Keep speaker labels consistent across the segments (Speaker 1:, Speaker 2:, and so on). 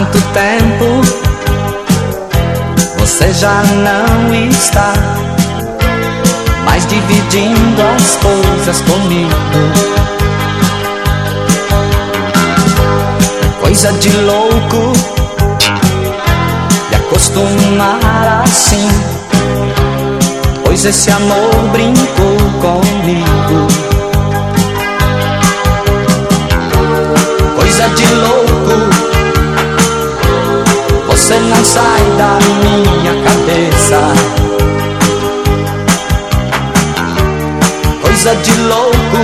Speaker 1: quanto tempo você já não está mais dividindo as coisas comigo? Coisa de louco e acostumar assim, pois esse amor brincou comigo. Coisa de louco você não sai da minha cabeça. Coisa de louco,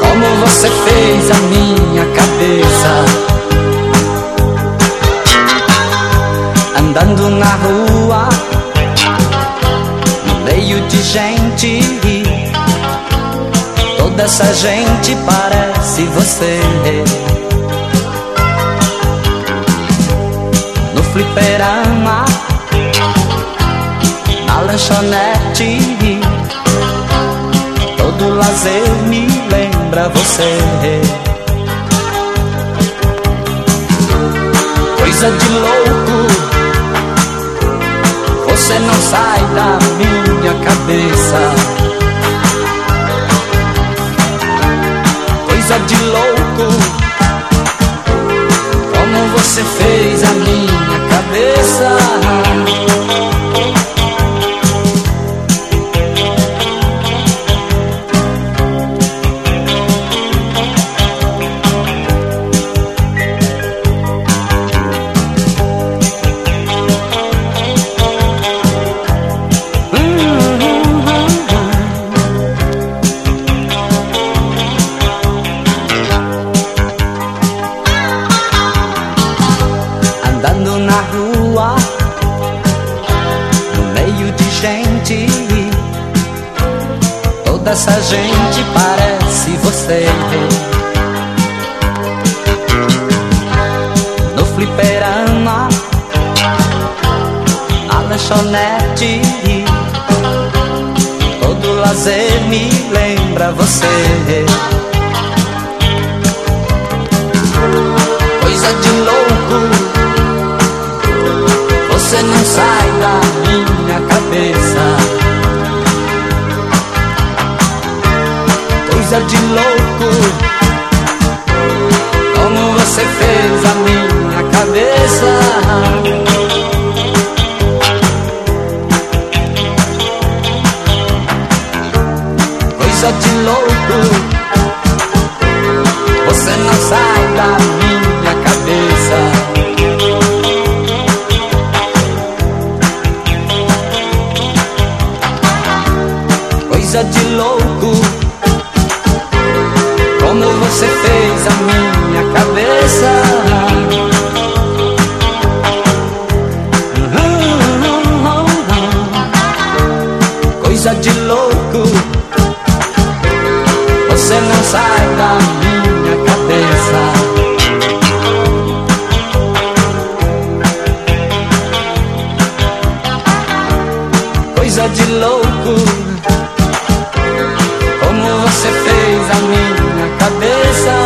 Speaker 1: como você fez a minha cabeça. Andando na rua, no meio de gente. Toda essa gente parece você. Fliperama, na lanchonete, todo lazer me lembra você. Coisa de louco, você não sai da minha cabeça. Toda essa gente parece você. No fliperama, na lanchonete. Todo lazer me lembra você. Coisa de louco. Como você fez a minha cabeça. Coisa de louco. Você não sai da minha cabeça. coisa de louco. Como você fez a minha cabeça. Coisa de louco. Você não sai da minha cabeça. Coisa de louco como você fez a mim cabeça.